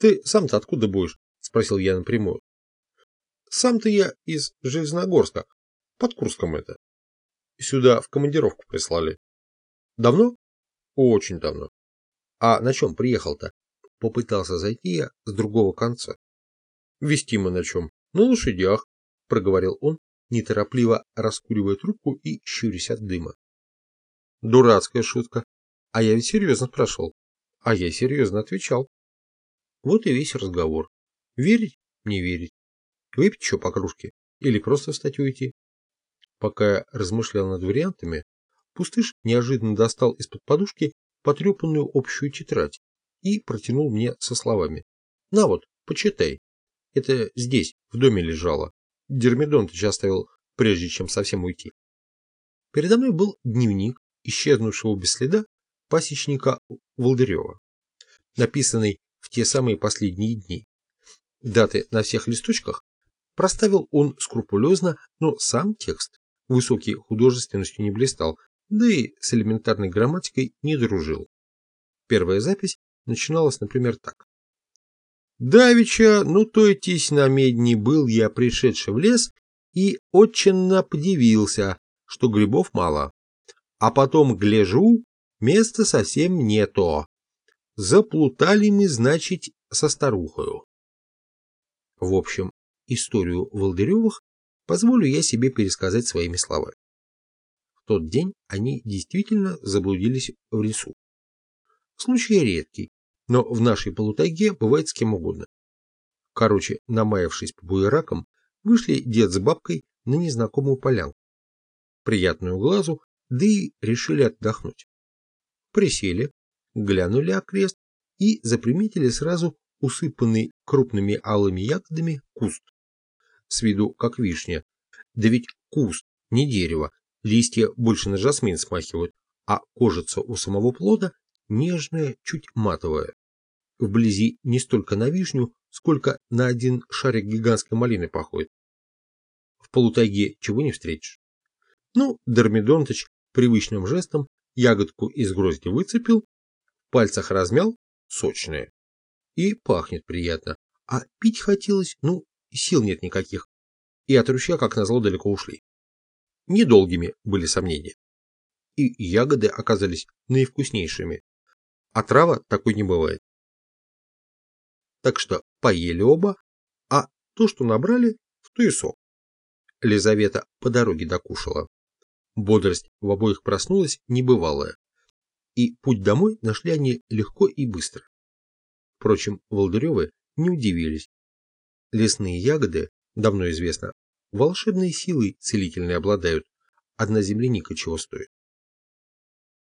Ты сам-то откуда будешь? Спросил я напрямую. Сам-то я из Железногорска. Под Курском это. Сюда в командировку прислали. Давно? Очень давно. А на чем приехал-то? Попытался зайти я с другого конца. Вести мы на чем? На лошадях, проговорил он, неторопливо раскуривая трубку и щурясь от дыма. Дурацкая шутка. А я ведь серьезно спрашивал. А я серьезно отвечал. Вот и весь разговор. Верить? Не верить. Выпить еще по кружке? Или просто встать уйти? Пока я размышлял над вариантами, пустыш неожиданно достал из-под подушки потрепанную общую тетрадь и протянул мне со словами. На вот, почитай. Это здесь, в доме лежало. Дермидонтыч оставил, прежде чем совсем уйти. Передо мной был дневник, исчезнувшего без следа пасечника Волдырева, написанный те самые последние дни. Даты на всех листочках проставил он скрупулезно, но сам текст высокий художественностью не блистал, да и с элементарной грамматикой не дружил. Первая запись начиналась, например, так. «Давича, ну то есть на медни был я пришедший в лес и очень подивился, что грибов мало. А потом гляжу, места совсем не то. Заплутали мы, значит, со старухою. В общем, историю Волдыревых позволю я себе пересказать своими словами. В тот день они действительно заблудились в лесу. Случай редкий, но в нашей полутайге бывает с кем угодно. Короче, намаявшись по буеракам, вышли дед с бабкой на незнакомую полянку. Приятную глазу да и решили отдохнуть. Присели, глянули окрест и заприметили сразу усыпанный крупными алыми ягодами куст. С виду как вишня. Да ведь куст, не дерево, листья больше на жасмин смахивают, а кожица у самого плода нежная, чуть матовая. Вблизи не столько на вишню, сколько на один шарик гигантской малины походит. В полутайге чего не встретишь. Ну, Дормидонтыч привычным жестом ягодку из грозди выцепил, пальцах размял, сочная. И пахнет приятно. А пить хотелось, ну, сил нет никаких. И от ручья, как назло, далеко ушли. Недолгими были сомнения. И ягоды оказались наивкуснейшими. А трава такой не бывает. Так что поели оба, а то, что набрали, в то и сок. Лизавета по дороге докушала. Бодрость в обоих проснулась небывалая, и путь домой нашли они легко и быстро. Впрочем, Волдыревы не удивились. Лесные ягоды, давно известно, волшебной силой целительной обладают, одна земляника чего стоит.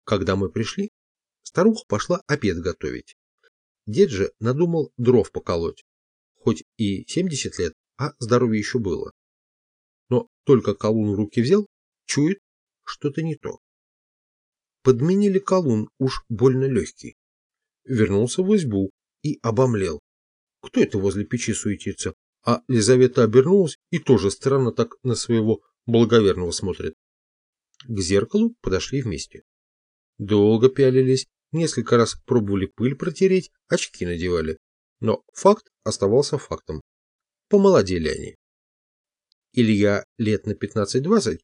Когда мы пришли, старуха пошла обед готовить. Дед же надумал дров поколоть, хоть и 70 лет, а здоровье еще было. Но только колун в руки взял, чует, что-то не то. Подменили колун, уж больно легкий. Вернулся в избу и обомлел. Кто это возле печи суетится? А Лизавета обернулась и тоже странно так на своего благоверного смотрит. К зеркалу подошли вместе. Долго пялились, несколько раз пробовали пыль протереть, очки надевали. Но факт оставался фактом. Помолодели они. Илья лет на 15-20,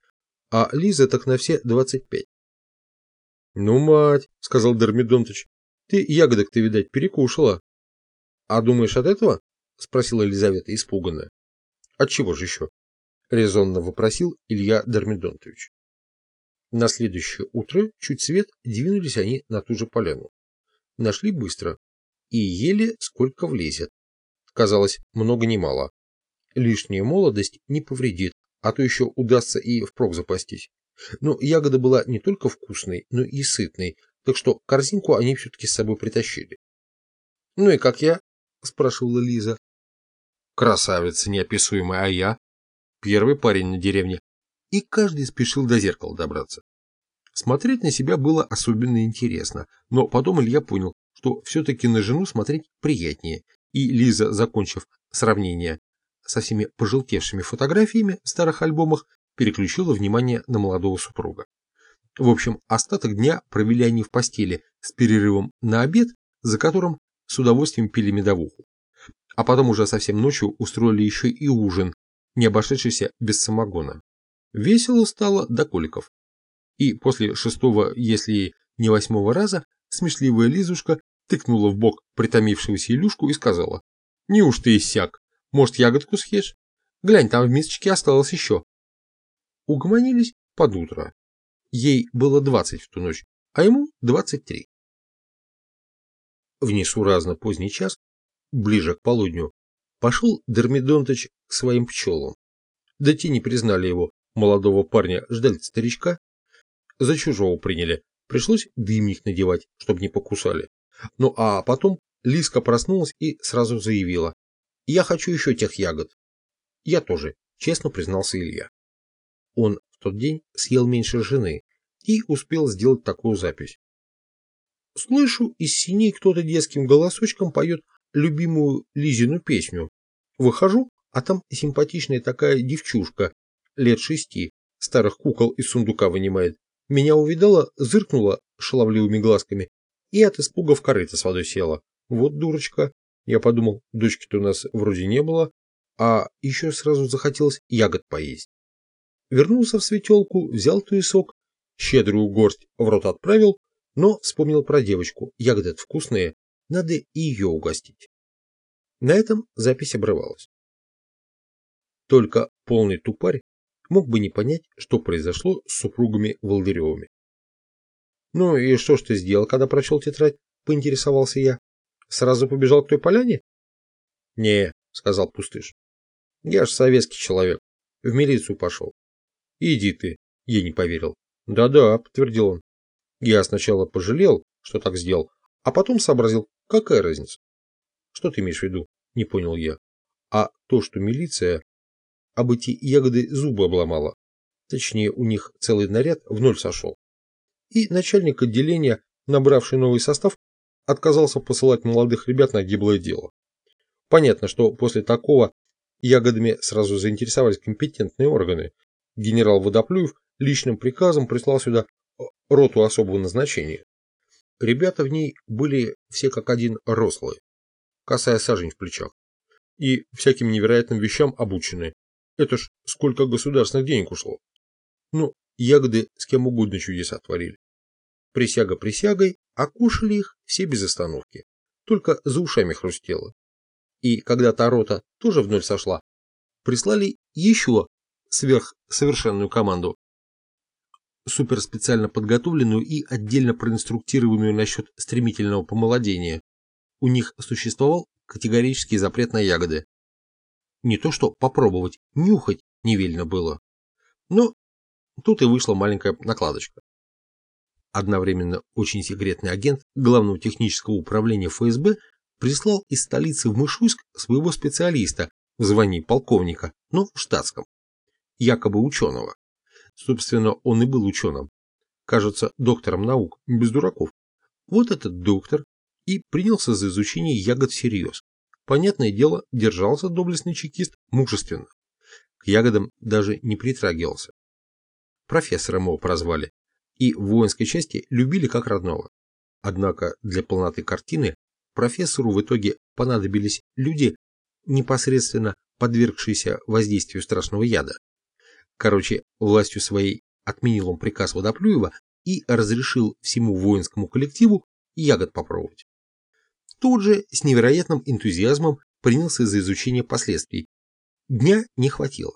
а Лиза так на все двадцать пять. «Ну, мать», — сказал Дермидонтыч, — «ты ягодок ты, видать, перекушала». «А думаешь от этого?» — спросила Елизавета испуганная. «От чего же еще?» — резонно вопросил Илья Дермидонтович. На следующее утро, чуть свет, двинулись они на ту же поляну. Нашли быстро и ели сколько влезет. Казалось, много не мало. Лишняя молодость не повредит, а то еще удастся и впрок запастись. Но ягода была не только вкусной, но и сытной, так что корзинку они все-таки с собой притащили. «Ну и как я?» – спрашивала Лиза. «Красавица неописуемая, а я?» Первый парень на деревне. И каждый спешил до зеркала добраться. Смотреть на себя было особенно интересно, но потом Илья понял, что все-таки на жену смотреть приятнее, и Лиза, закончив сравнение со всеми пожелтевшими фотографиями в старых альбомах, переключила внимание на молодого супруга. В общем, остаток дня провели они в постели с перерывом на обед, за которым с удовольствием пили медовуху. а потом уже совсем ночью устроили еще и ужин, не обошедшийся без самогона. Весело стало до коликов. И после шестого, если не восьмого раза, смешливая Лизушка тыкнула в бок притомившегося Илюшку и сказала, «Неужто иссяк? Может, ягодку съешь? Глянь, там в мисочке осталось еще». Угомонились под утро. Ей было двадцать в ту ночь, а ему двадцать три. В несуразно поздний час, ближе к полудню, пошел Дермидонтыч к своим пчелам. Да те не признали его, молодого парня, ждали старичка, за чужого приняли, пришлось дымник надевать, чтобы не покусали. Ну а потом Лиска проснулась и сразу заявила, я хочу еще тех ягод. Я тоже, честно признался Илья. Он в тот день съел меньше жены и успел сделать такую запись. Слышу, из синей кто-то детским голосочком поет любимую Лизину песню. Выхожу, а там симпатичная такая девчушка, лет шести, старых кукол из сундука вынимает. Меня увидала, зыркнула шаловливыми глазками и от испуга в корыто с водой села. Вот дурочка. Я подумал, дочки-то у нас вроде не было, а еще сразу захотелось ягод поесть. Вернулся в светелку, взял туесок, щедрую горсть в рот отправил, но вспомнил про девочку. Ягоды вкусные, надо ее угостить. На этом запись обрывалась. Только полный тупарь мог бы не понять, что произошло с супругами Волдыревыми. «Ну и что ж ты сделал, когда прочел тетрадь?» – поинтересовался я. «Сразу побежал к той поляне?» «Не», – сказал пустыш. «Я ж советский человек. В милицию пошел». «Иди ты», – я не поверил. «Да-да», – подтвердил он. Я сначала пожалел, что так сделал, а потом сообразил, какая разница. Что ты имеешь в виду? Не понял я. А то, что милиция об эти ягоды зубы обломала. Точнее, у них целый наряд в ноль сошел. И начальник отделения, набравший новый состав, отказался посылать молодых ребят на гиблое дело. Понятно, что после такого ягодами сразу заинтересовались компетентные органы. Генерал Водоплюев личным приказом прислал сюда роту особого назначения. Ребята в ней были все как один рослые, касая сажень в плечах, и всяким невероятным вещам обучены. Это ж сколько государственных денег ушло. Ну, ягоды с кем угодно чудеса творили. Присяга присягой, а кушали их все без остановки. Только за ушами хрустело. И когда та рота тоже вновь сошла, прислали еще сверхсовершенную команду суперспециально подготовленную и отдельно проинструктированную насчет стремительного помолодения. У них существовал категорический запрет на ягоды. Не то что попробовать, нюхать не велено было. Но тут и вышла маленькая накладочка. Одновременно очень секретный агент Главного технического управления ФСБ прислал из столицы в Мышуйск своего специалиста в звании полковника, но в штатском, якобы ученого. Собственно, он и был ученым. Кажется, доктором наук, без дураков. Вот этот доктор и принялся за изучение ягод всерьез. Понятное дело, держался доблестный чекист мужественно. К ягодам даже не притрагивался. Профессором его прозвали. И в воинской части любили как родного. Однако для полноты картины профессору в итоге понадобились люди, непосредственно подвергшиеся воздействию страшного яда. Короче, властью своей отменил он приказ Водоплюева и разрешил всему воинскому коллективу ягод попробовать. Тут же с невероятным энтузиазмом принялся за изучение последствий. Дня не хватило.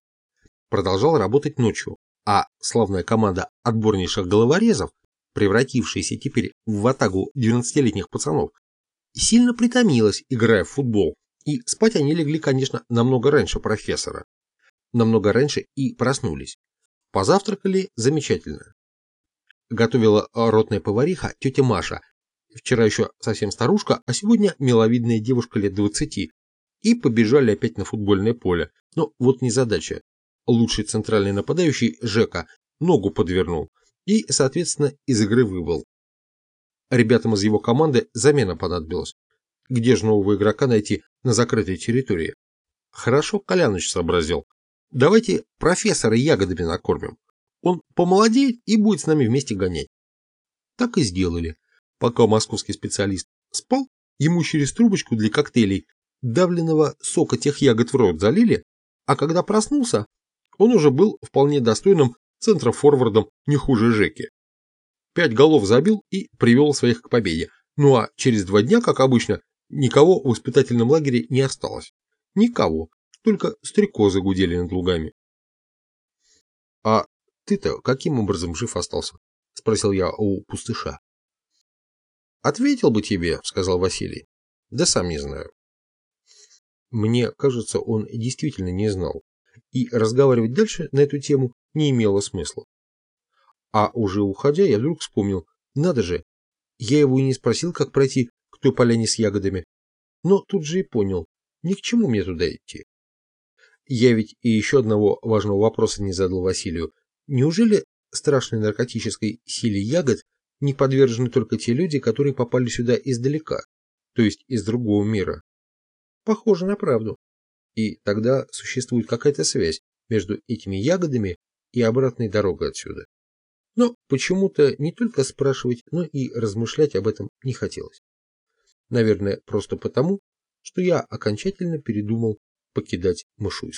Продолжал работать ночью, а славная команда отборнейших головорезов, превратившаяся теперь в ватагу 12-летних пацанов, сильно притомилась, играя в футбол, и спать они легли, конечно, намного раньше профессора намного раньше и проснулись. Позавтракали замечательно. Готовила ротная повариха тетя Маша, вчера еще совсем старушка, а сегодня миловидная девушка лет двадцати, и побежали опять на футбольное поле. Но вот незадача. Лучший центральный нападающий Жека ногу подвернул и, соответственно, из игры выбыл. Ребятам из его команды замена понадобилась. Где же нового игрока найти на закрытой территории? Хорошо Коляныч сообразил. Давайте профессора ягодами накормим. Он помолодеет и будет с нами вместе гонять. Так и сделали. Пока московский специалист спал, ему через трубочку для коктейлей давленного сока тех ягод в рот залили, а когда проснулся, он уже был вполне достойным центрофорвардом не хуже Жеки. Пять голов забил и привел своих к победе. Ну а через два дня, как обычно, никого в воспитательном лагере не осталось. Никого, только стрекозы гудели над лугами. — А ты-то каким образом жив остался? — спросил я у пустыша. — Ответил бы тебе, — сказал Василий. — Да сам не знаю. Мне кажется, он действительно не знал, и разговаривать дальше на эту тему не имело смысла. А уже уходя, я вдруг вспомнил, надо же, я его и не спросил, как пройти к той поляне с ягодами. Но тут же и понял, ни к чему мне туда идти. Я ведь и еще одного важного вопроса не задал Василию. Неужели страшной наркотической силе ягод не подвержены только те люди, которые попали сюда издалека, то есть из другого мира? Похоже на правду. И тогда существует какая-то связь между этими ягодами и обратной дорогой отсюда. Но почему-то не только спрашивать, но и размышлять об этом не хотелось. Наверное, просто потому, что я окончательно передумал покидать Мышуйск.